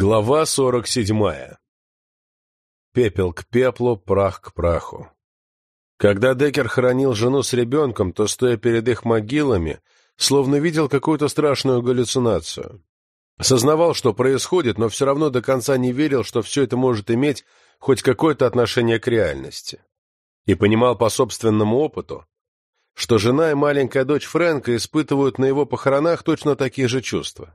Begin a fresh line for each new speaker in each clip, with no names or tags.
Глава сорок седьмая. Пепел к пеплу, прах к праху. Когда Деккер хоронил жену с ребенком, то, стоя перед их могилами, словно видел какую-то страшную галлюцинацию. Сознавал, что происходит, но все равно до конца не верил, что все это может иметь хоть какое-то отношение к реальности. И понимал по собственному опыту, что жена и маленькая дочь Фрэнка испытывают на его похоронах точно такие же чувства.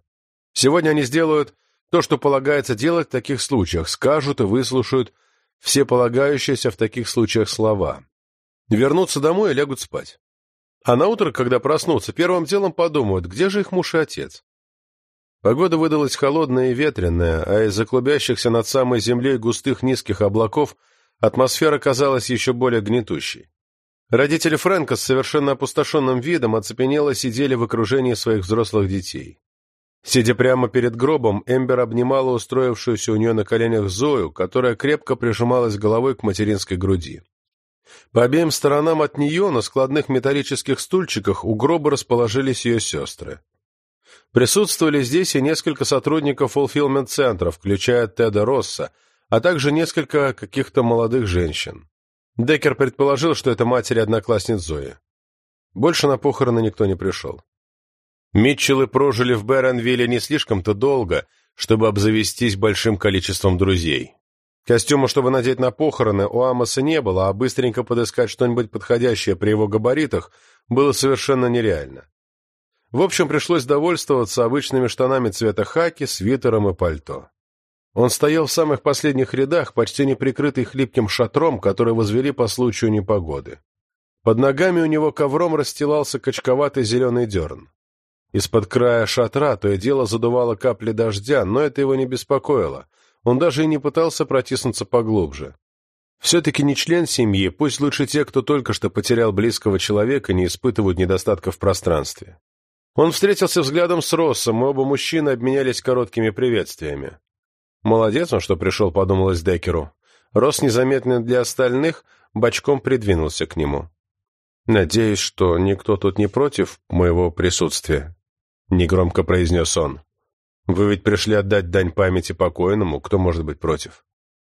Сегодня они сделают то, что полагается делать в таких случаях, скажут и выслушают все полагающиеся в таких случаях слова. Вернутся домой и лягут спать. А на утро, когда проснутся, первым делом подумают, где же их муж и отец. Погода выдалась холодная и ветреная, а из-за клубящихся над самой землей густых низких облаков атмосфера казалась еще более гнетущей. Родители Фрэнка с совершенно опустошенным видом оцепенело сидели в окружении своих взрослых детей. Сидя прямо перед гробом, Эмбер обнимала устроившуюся у нее на коленях Зою, которая крепко прижималась головой к материнской груди. По обеим сторонам от нее на складных металлических стульчиках у гроба расположились ее сестры. Присутствовали здесь и несколько сотрудников фулфилмент-центра, включая Теда Росса, а также несколько каких-то молодых женщин. Деккер предположил, что это матери одноклассниц Зои. Больше на похороны никто не пришел. Митчеллы прожили в Беронвилле не слишком-то долго, чтобы обзавестись большим количеством друзей. Костюма, чтобы надеть на похороны, у Амоса не было, а быстренько подыскать что-нибудь подходящее при его габаритах было совершенно нереально. В общем, пришлось довольствоваться обычными штанами цвета хаки, свитером и пальто. Он стоял в самых последних рядах, почти не прикрытый хлипким шатром, который возвели по случаю непогоды. Под ногами у него ковром расстилался качковатый зеленый дерн. Из-под края шатра то и дело задувало капли дождя, но это его не беспокоило. Он даже и не пытался протиснуться поглубже. Все-таки не член семьи, пусть лучше те, кто только что потерял близкого человека, не испытывают недостатка в пространстве. Он встретился взглядом с Россом, и оба мужчины обменялись короткими приветствиями. «Молодец он, что пришел», — подумалось Деккеру. Росс, незаметно для остальных, бочком придвинулся к нему. «Надеюсь, что никто тут не против моего присутствия», — негромко произнес он. «Вы ведь пришли отдать дань памяти покойному, кто может быть против?»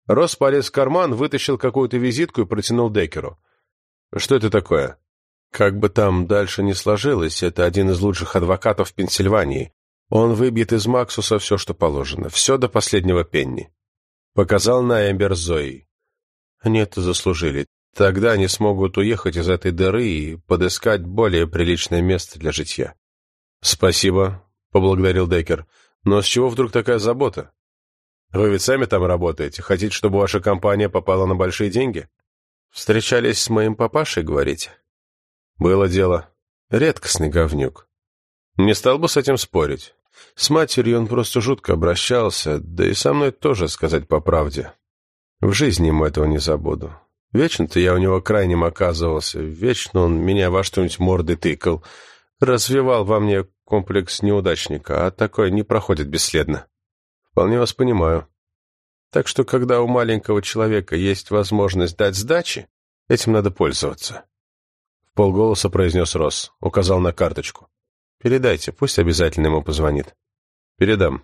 Росс полез в карман, вытащил какую-то визитку и протянул Деккеру. «Что это такое?» «Как бы там дальше ни сложилось, это один из лучших адвокатов Пенсильвании. Он выбьет из Максуса все, что положено, все до последнего пенни». Показал на Эмбер Зои. «Они это заслужили. Тогда они смогут уехать из этой дыры и подыскать более приличное место для житья». «Спасибо», — поблагодарил Деккер. «Но с чего вдруг такая забота? Вы ведь сами там работаете. Хотите, чтобы ваша компания попала на большие деньги?» «Встречались с моим папашей, говорите?» «Было дело. Редкостный говнюк. Не стал бы с этим спорить. С матерью он просто жутко обращался, да и со мной тоже, сказать по правде. В жизни ему этого не забуду. Вечно-то я у него крайним оказывался, вечно он меня во что-нибудь морды тыкал» развивал во мне комплекс неудачника, а такое не проходит бесследно. Вполне вас понимаю. Так что, когда у маленького человека есть возможность дать сдачи, этим надо пользоваться. В полголоса произнес Росс, указал на карточку. Передайте, пусть обязательно ему позвонит. Передам.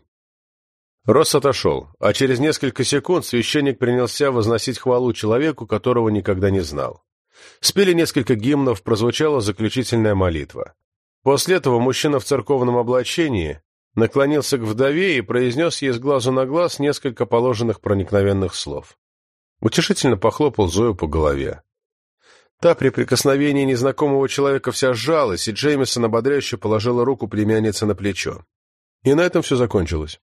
Росс отошел, а через несколько секунд священник принялся возносить хвалу человеку, которого никогда не знал. Спели несколько гимнов, прозвучала заключительная молитва. После этого мужчина в церковном облачении наклонился к вдове и произнес ей с глазу на глаз несколько положенных проникновенных слов. Утешительно похлопал Зою по голове. Та при прикосновении незнакомого человека вся сжалась, и Джеймисон ободряюще положила руку племяннице на плечо. И на этом все закончилось.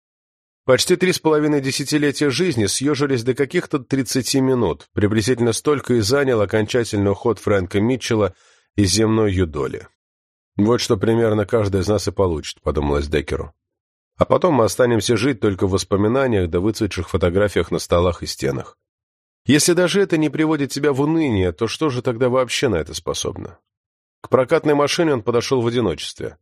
Почти три с половиной десятилетия жизни съежились до каких-то тридцати минут, приблизительно столько и занял окончательный уход Фрэнка Митчелла из земной юдоли. «Вот что примерно каждый из нас и получит», — подумалось Деккеру. «А потом мы останемся жить только в воспоминаниях да выцветших фотографиях на столах и стенах. Если даже это не приводит тебя в уныние, то что же тогда вообще на это способно?» К прокатной машине он подошел в одиночестве.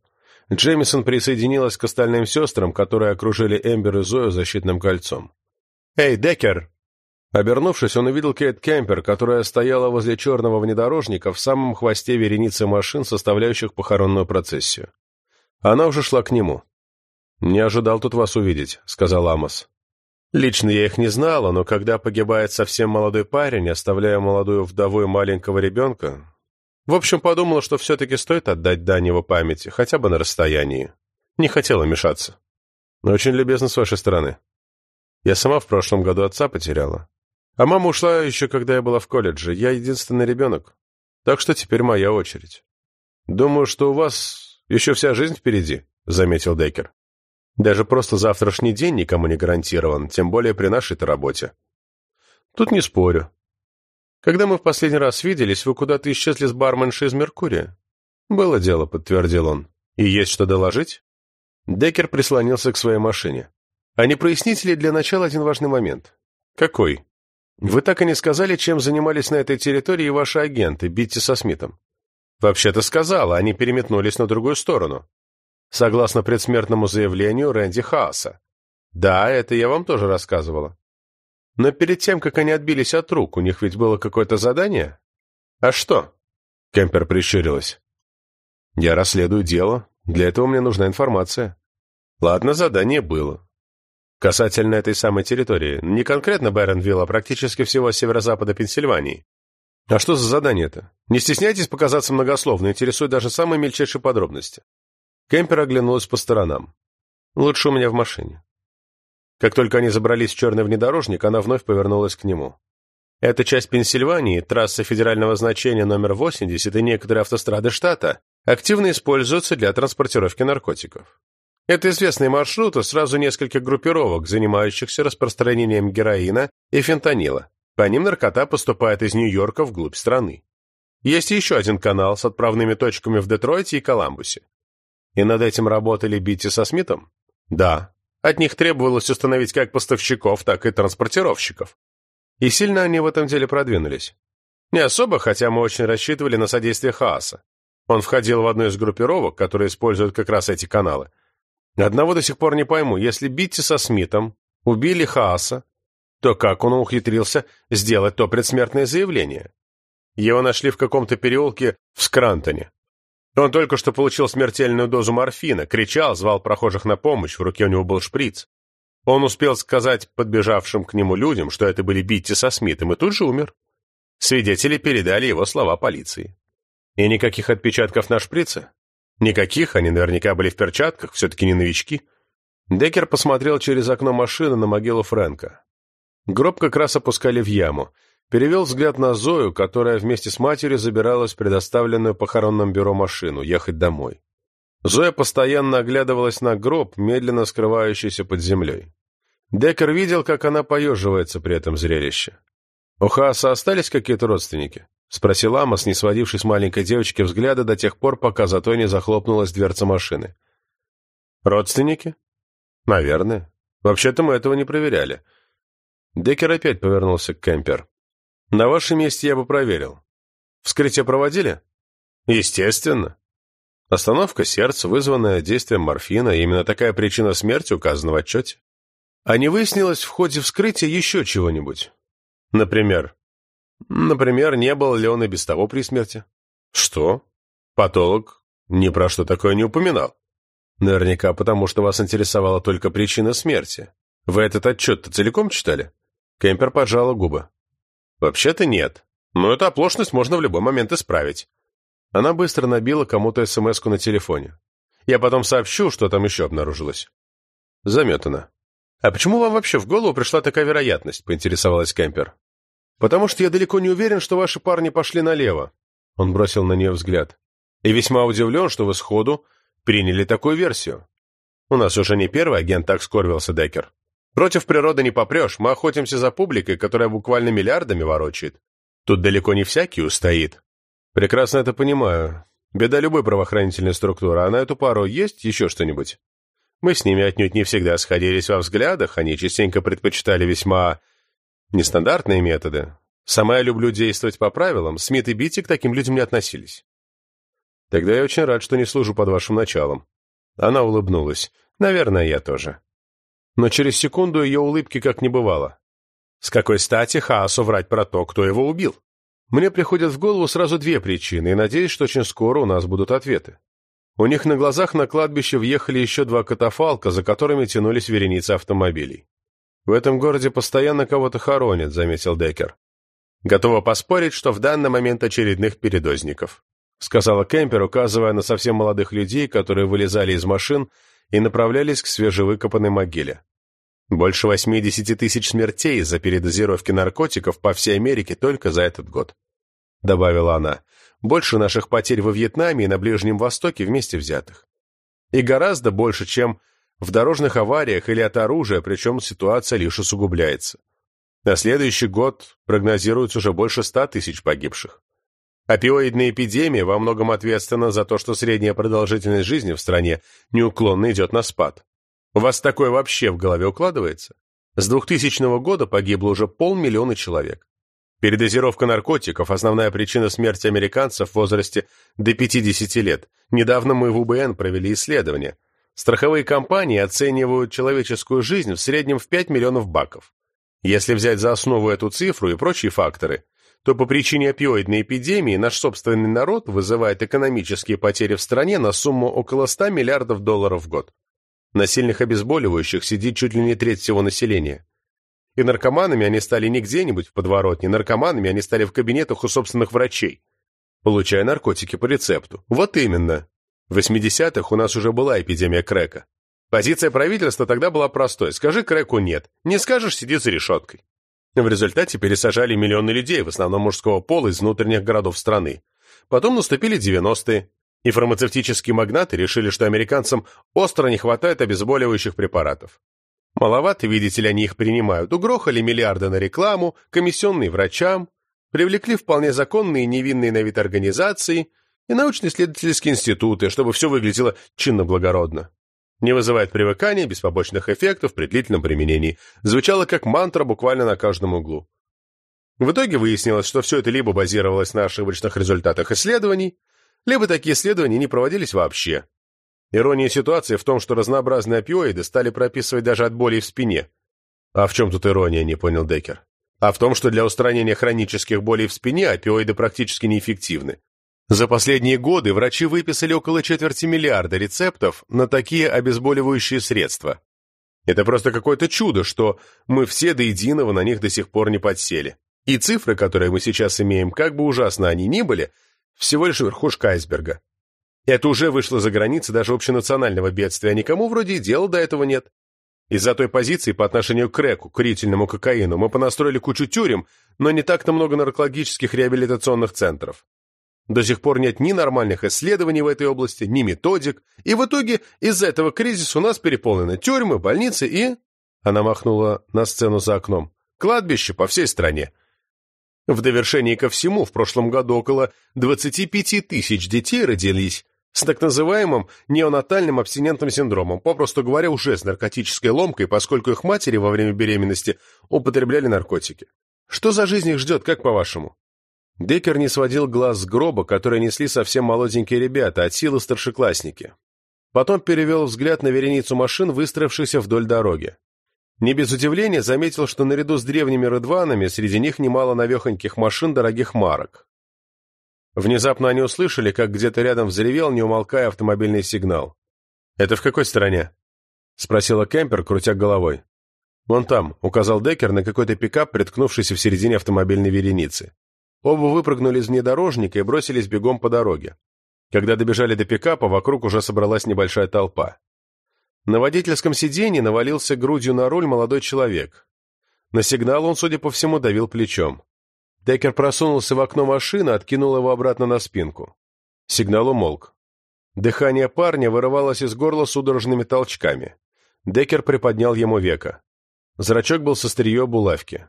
Джеймисон присоединилась к остальным сестрам, которые окружили Эмбер и Зою защитным кольцом. «Эй, Деккер!» Обернувшись, он увидел Кейт Кемпер, которая стояла возле черного внедорожника в самом хвосте вереницы машин, составляющих похоронную процессию. Она уже шла к нему. «Не ожидал тут вас увидеть», — сказал Амос. Лично я их не знала, но когда погибает совсем молодой парень, оставляя молодую вдову и маленького ребенка... В общем, подумала, что все-таки стоит отдать дань его памяти, хотя бы на расстоянии. Не хотела мешаться. Но очень любезно с вашей стороны. Я сама в прошлом году отца потеряла. А мама ушла еще, когда я была в колледже. Я единственный ребенок. Так что теперь моя очередь. Думаю, что у вас еще вся жизнь впереди, — заметил Деккер. Даже просто завтрашний день никому не гарантирован, тем более при нашей-то работе. Тут не спорю. Когда мы в последний раз виделись, вы куда-то исчезли с барменшей из Меркурия. Было дело, подтвердил он. И есть что доложить? Деккер прислонился к своей машине. А не проясните ли для начала один важный момент? Какой? Вы так и не сказали, чем занимались на этой территории ваши агенты, Битти со Смитом. Вообще-то сказала, они переметнулись на другую сторону согласно предсмертному заявлению Рэнди Хааса. Да, это я вам тоже рассказывала. Но перед тем, как они отбились от рук, у них ведь было какое-то задание? А что? Кемпер прищурилась. Я расследую дело, для этого мне нужна информация. Ладно, задание было. Касательно этой самой территории, не конкретно Бэронвилл, а практически всего северо-запада Пенсильвании. А что за задание-то? Не стесняйтесь показаться многословно, интересуют даже самые мельчайшие подробности. Кемпер оглянулась по сторонам. «Лучше у меня в машине». Как только они забрались в черный внедорожник, она вновь повернулась к нему. Эта часть Пенсильвании, трасса федерального значения номер 80 и некоторые автострады штата активно используются для транспортировки наркотиков. Это известные маршруты сразу нескольких группировок, занимающихся распространением героина и фентанила. По ним наркота поступает из Нью-Йорка вглубь страны. Есть еще один канал с отправными точками в Детройте и Коламбусе. И над этим работали Битти со Смитом? Да. От них требовалось установить как поставщиков, так и транспортировщиков. И сильно они в этом деле продвинулись. Не особо, хотя мы очень рассчитывали на содействие Хааса. Он входил в одну из группировок, которые используют как раз эти каналы. Одного до сих пор не пойму, если Битти со Смитом убили Хааса, то как он ухитрился сделать то предсмертное заявление? Его нашли в каком-то переулке в Скрантоне. Он только что получил смертельную дозу морфина, кричал, звал прохожих на помощь, в руке у него был шприц. Он успел сказать подбежавшим к нему людям, что это были Битти со Смитом, и тут же умер. Свидетели передали его слова полиции. И никаких отпечатков на шприце? Никаких, они наверняка были в перчатках, все-таки не новички. Деккер посмотрел через окно машины на могилу Фрэнка. Гроб как раз опускали в яму. Перевел взгляд на Зою, которая вместе с матерью забиралась в предоставленную похоронным бюро машину, ехать домой. Зоя постоянно оглядывалась на гроб, медленно скрывающийся под землей. Деккер видел, как она поеживается при этом зрелище. «У Хааса остались какие-то родственники?» — спросил Амос, не сводивший с маленькой девочки взгляда до тех пор, пока зато не захлопнулась дверца машины. «Родственники?» «Наверное. Вообще-то мы этого не проверяли». Деккер опять повернулся к Кемпер. На вашем месте я бы проверил. Вскрытие проводили? Естественно. Остановка сердца, вызванная действием морфина, именно такая причина смерти указана в отчете. А не выяснилось в ходе вскрытия еще чего-нибудь? Например? Например, не был ли он и без того при смерти? Что? Патолог ни про что такое не упоминал. Наверняка потому, что вас интересовала только причина смерти. Вы этот отчет-то целиком читали? Кемпер поджала губы. «Вообще-то нет. Но эту оплошность можно в любой момент исправить». Она быстро набила кому-то смс на телефоне. «Я потом сообщу, что там еще обнаружилось». Заметано. «А почему вам вообще в голову пришла такая вероятность?» — поинтересовалась Кемпер. «Потому что я далеко не уверен, что ваши парни пошли налево». Он бросил на нее взгляд. «И весьма удивлен, что вы сходу приняли такую версию. У нас уже не первый агент так скорбился, Деккер. Против природы не попрешь, мы охотимся за публикой, которая буквально миллиардами ворочает. Тут далеко не всякий устоит. Прекрасно это понимаю. Беда любой правоохранительной структуры, а на эту пару есть еще что-нибудь? Мы с ними отнюдь не всегда сходились во взглядах, они частенько предпочитали весьма нестандартные методы. Сама я люблю действовать по правилам, Смит и Битти к таким людям не относились. Тогда я очень рад, что не служу под вашим началом. Она улыбнулась. Наверное, я тоже но через секунду ее улыбки как не бывало. С какой стати Хаосу врать про то, кто его убил? Мне приходят в голову сразу две причины, и надеюсь, что очень скоро у нас будут ответы. У них на глазах на кладбище въехали еще два катафалка, за которыми тянулись вереницы автомобилей. В этом городе постоянно кого-то хоронят», — заметил Деккер. «Готова поспорить, что в данный момент очередных передозников», — сказала Кемпер, указывая на совсем молодых людей, которые вылезали из машин и направлялись к свежевыкопанной могиле. «Больше 80 тысяч смертей из-за передозировки наркотиков по всей Америке только за этот год», — добавила она. «Больше наших потерь во Вьетнаме и на Ближнем Востоке вместе взятых. И гораздо больше, чем в дорожных авариях или от оружия, причем ситуация лишь усугубляется. На следующий год прогнозируется уже больше ста тысяч погибших. Опиоидная эпидемия во многом ответственна за то, что средняя продолжительность жизни в стране неуклонно идет на спад. У вас такое вообще в голове укладывается? С 2000 года погибло уже полмиллиона человек. Передозировка наркотиков – основная причина смерти американцев в возрасте до 50 лет. Недавно мы в УБН провели исследование. Страховые компании оценивают человеческую жизнь в среднем в 5 миллионов баков. Если взять за основу эту цифру и прочие факторы, то по причине опиоидной эпидемии наш собственный народ вызывает экономические потери в стране на сумму около 100 миллиардов долларов в год. На сильных обезболивающих сидит чуть ли не треть всего населения. И наркоманами они стали не где-нибудь в подворотне, наркоманами они стали в кабинетах у собственных врачей, получая наркотики по рецепту. Вот именно. В 80-х у нас уже была эпидемия крека. Позиция правительства тогда была простой. Скажи креку нет. Не скажешь, сиди за решеткой. В результате пересажали миллионы людей, в основном мужского пола, из внутренних городов страны. Потом наступили 90-е, и фармацевтические магнаты решили, что американцам остро не хватает обезболивающих препаратов. Маловато, видите ли, они их принимают. Угрохали миллиарды на рекламу, комиссионные врачам, привлекли вполне законные невинные на вид организации и научно-исследовательские институты, чтобы все выглядело чинно-благородно. Не вызывает привыкания, без побочных эффектов при длительном применении. Звучало как мантра буквально на каждом углу. В итоге выяснилось, что все это либо базировалось на ошибочных результатах исследований, либо такие исследования не проводились вообще. Ирония ситуации в том, что разнообразные опиоиды стали прописывать даже от боли в спине. А в чем тут ирония, не понял Деккер. А в том, что для устранения хронических болей в спине опиоиды практически неэффективны. За последние годы врачи выписали около четверти миллиарда рецептов на такие обезболивающие средства. Это просто какое-то чудо, что мы все до единого на них до сих пор не подсели. И цифры, которые мы сейчас имеем, как бы ужасно они ни были, всего лишь верхушка айсберга. Это уже вышло за границы даже общенационального бедствия, а никому вроде и дела до этого нет. Из-за той позиции по отношению к рэку, курительному кокаину, мы понастроили кучу тюрем, но не так-то много наркологических реабилитационных центров. До сих пор нет ни нормальных исследований в этой области, ни методик, и в итоге из-за этого кризиса у нас переполнены тюрьмы, больницы и... Она махнула на сцену за окном. Кладбище по всей стране. В довершении ко всему, в прошлом году около 25 тысяч детей родились с так называемым неонатальным абстинентным синдромом, попросту говоря, уже с наркотической ломкой, поскольку их матери во время беременности употребляли наркотики. Что за жизнь их ждет, как по-вашему? Деккер не сводил глаз с гроба, который несли совсем молоденькие ребята, от силы старшеклассники. Потом перевел взгляд на вереницу машин, выстроившихся вдоль дороги. Не без удивления заметил, что наряду с древними рыдванами среди них немало навехоньких машин дорогих марок. Внезапно они услышали, как где-то рядом взревел, не умолкая автомобильный сигнал. «Это в какой стороне?» — спросила Кемпер, крутя головой. «Вон там», — указал Деккер на какой-то пикап, приткнувшийся в середине автомобильной вереницы. Оба выпрыгнули из внедорожника и бросились бегом по дороге. Когда добежали до пикапа, вокруг уже собралась небольшая толпа. На водительском сиденье навалился грудью на руль молодой человек. На сигнал он, судя по всему, давил плечом. Деккер просунулся в окно машины, откинул его обратно на спинку. Сигнал умолк. Дыхание парня вырывалось из горла судорожными толчками. Деккер приподнял ему века. Зрачок был со стрие булавки.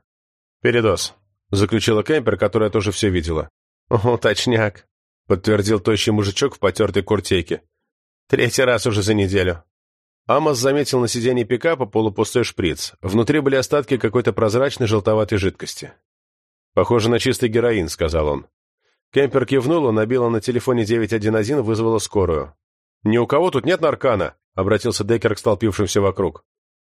«Передоз», — заключила Кемпер, которая тоже все видела. «О, точняк», — подтвердил тощий мужичок в потертой куртейке. «Третий раз уже за неделю». Амос заметил на сиденье пикапа полупустой шприц. Внутри были остатки какой-то прозрачной желтоватой жидкости. «Похоже на чистый героин», — сказал он. Кемпер кивнула, набила на телефоне 911, вызвала скорую. «Ни у кого тут нет наркана?» — обратился Деккер к столпившимся вокруг.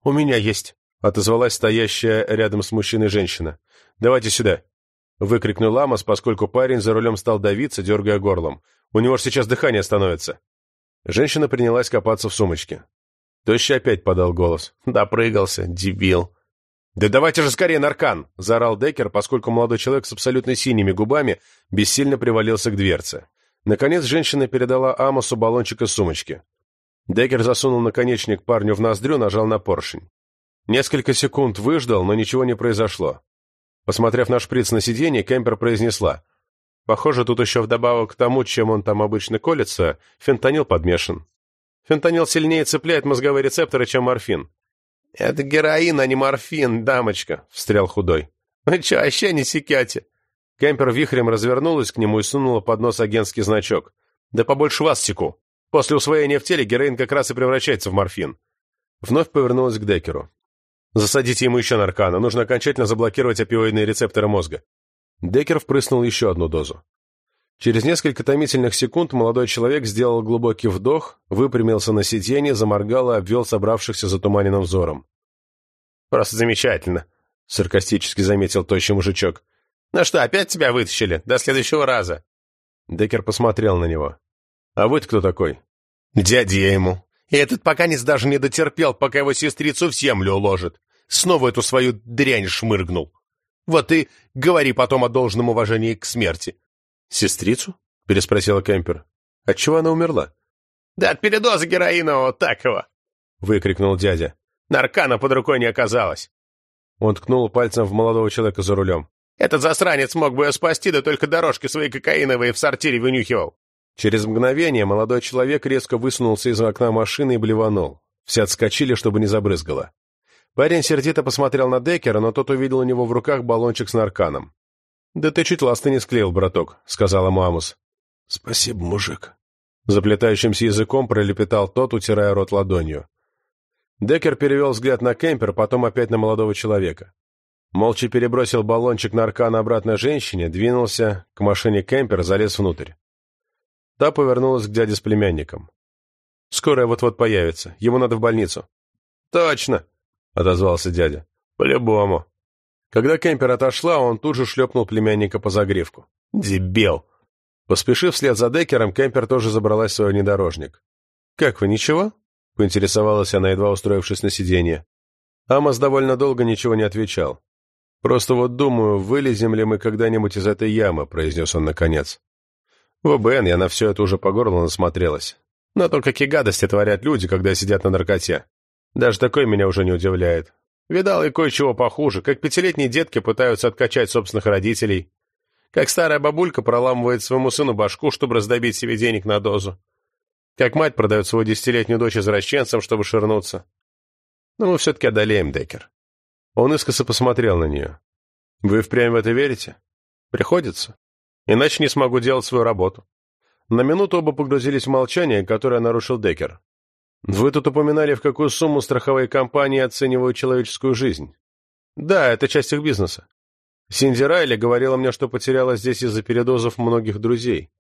«У меня есть», — отозвалась стоящая рядом с мужчиной женщина. «Давайте сюда», — выкрикнул Амос, поскольку парень за рулем стал давиться, дергая горлом. «У него же сейчас дыхание становится». Женщина принялась копаться в сумочке. Тощий опять подал голос. «Допрыгался, дебил». «Да давайте же скорее наркан!» — заорал Деккер, поскольку молодой человек с абсолютно синими губами бессильно привалился к дверце. Наконец женщина передала Амосу баллончик из сумочки. Деккер засунул наконечник парню в ноздрю, нажал на поршень. Несколько секунд выждал, но ничего не произошло. Посмотрев на шприц на сиденье, Кемпер произнесла. «Похоже, тут еще вдобавок к тому, чем он там обычно колется, фентанил подмешан. Фентанил сильнее цепляет мозговые рецепторы, чем морфин. «Это героин, а не морфин, дамочка», — встрял худой. «Вы че, вообще не секете?» Кемпер вихрем развернулась к нему и сунула под нос агентский значок. «Да побольше вас секу. После усвоения в теле героин как раз и превращается в морфин». Вновь повернулась к Деккеру. «Засадите ему еще наркана. Нужно окончательно заблокировать опиоидные рецепторы мозга». Деккер впрыснул еще одну дозу. Через несколько томительных секунд молодой человек сделал глубокий вдох, выпрямился на сиденье, заморгал и обвел собравшихся затуманенным взором. «Просто замечательно», — саркастически заметил тощий мужичок. «Ну что, опять тебя вытащили? До следующего раза». Деккер посмотрел на него. «А вы кто такой?» «Дядя ему. И этот пока даже не дотерпел, пока его сестрицу в землю уложит. Снова эту свою дрянь шмыргнул. Вот и говори потом о должном уважении к смерти».
«Сестрицу?» — переспросила Кемпер. «Отчего она умерла?»
«Да от передоза героинового такого!» — выкрикнул дядя. «Наркана под рукой не оказалось!»
Он ткнул пальцем в молодого человека за рулем.
«Этот засранец мог бы ее спасти, да только дорожки свои кокаиновые в сортире вынюхивал!»
Через мгновение молодой человек резко высунулся из окна машины и блеванул. Все отскочили, чтобы не забрызгало. Парень сердито посмотрел на Деккера, но тот увидел у него в руках баллончик с нарканом. «Да ты чуть ласты не склеил, браток», — сказал ему Амус.
«Спасибо, мужик».
Заплетающимся языком пролепетал тот, утирая рот ладонью. Деккер перевел взгляд на Кемпер, потом опять на молодого человека. Молча перебросил баллончик наркана обратно женщине, двинулся к машине Кемпер, залез внутрь. Та повернулась к дяде с племянником. «Скоро вот-вот появится. Ему надо в больницу».
«Точно!» — отозвался дядя. «По-любому».
Когда Кемпер отошла, он тут же шлепнул племянника по загривку.
«Дебил!»
Поспешив вслед за Деккером, Кемпер тоже забралась в свой внедорожник. «Как вы, ничего?» — поинтересовалась она, едва устроившись на сиденье. Амос довольно долго ничего не отвечал. «Просто вот думаю, вылезем ли мы когда-нибудь из этой ямы», — произнес он наконец. «В БН я на все это уже по горло насмотрелась. Но то, какие гадости творят люди, когда сидят на наркоте. Даже такое меня уже не удивляет. Видал и кое-чего похуже, как пятилетние детки пытаются откачать собственных родителей, как старая бабулька проламывает своему сыну башку, чтобы раздобить себе денег на дозу, как мать продает свою десятилетнюю дочь извращенцам, чтобы ширнуться. Но мы все-таки одолеем, Деккер. Он искоса посмотрел на нее. Вы впрямь в это верите? Приходится. Иначе не смогу делать свою работу. На минуту оба погрузились в молчание, которое нарушил Деккер. Вы тут упоминали, в какую сумму страховые компании оценивают человеческую жизнь. Да, это часть их бизнеса. Синди Райли говорила мне, что потеряла здесь из-за передозов многих друзей.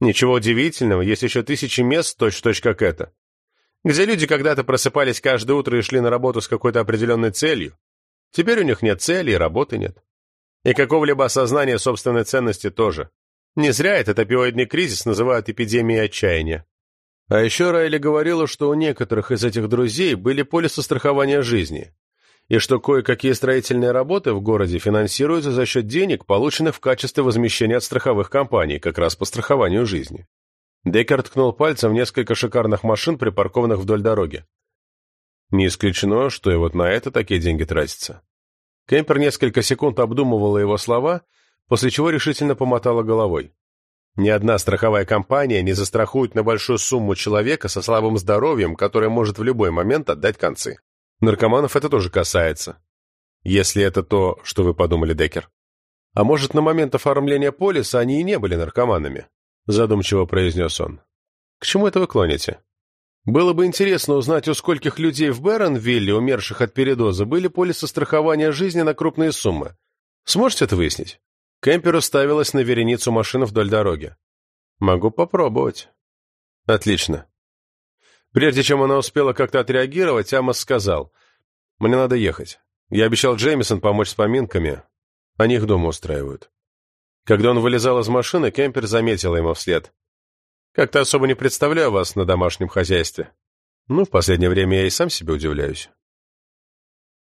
Ничего удивительного, есть еще тысячи мест, точь-в-точь -точь как это, где люди когда-то просыпались каждое утро и шли на работу с какой-то определенной целью. Теперь у них нет цели и работы нет. И какого-либо осознания собственной ценности тоже. Не зря этот опиоидный кризис называют эпидемией отчаяния. А еще Райли говорила, что у некоторых из этих друзей были полисы страхования жизни, и что кое-какие строительные работы в городе финансируются за счет денег, полученных в качестве возмещения от страховых компаний, как раз по страхованию жизни. Деккер ткнул пальцем в несколько шикарных машин, припаркованных вдоль дороги. Не исключено, что и вот на это такие деньги тратятся. Кемпер несколько секунд обдумывала его слова, после чего решительно помотала головой. Ни одна страховая компания не застрахует на большую сумму человека со слабым здоровьем, который может в любой момент отдать концы. Наркоманов это тоже касается. Если это то, что вы подумали, Деккер. А может, на момент оформления полиса они и не были наркоманами? Задумчиво произнес он. К чему это вы клоните? Было бы интересно узнать, у скольких людей в Бэронвилле, умерших от передоза, были полисы страхования жизни на крупные суммы. Сможете это выяснить? Кемпер уставилась на вереницу машин вдоль дороги. «Могу попробовать». «Отлично». Прежде чем она успела как-то отреагировать, Амос сказал, «Мне надо ехать. Я обещал Джеймисон помочь с поминками. Они их дома устраивают». Когда он вылезал из машины, Кемпер заметила ему вслед. «Как-то особо не представляю вас на домашнем хозяйстве». «Ну, в последнее время я и сам себе удивляюсь».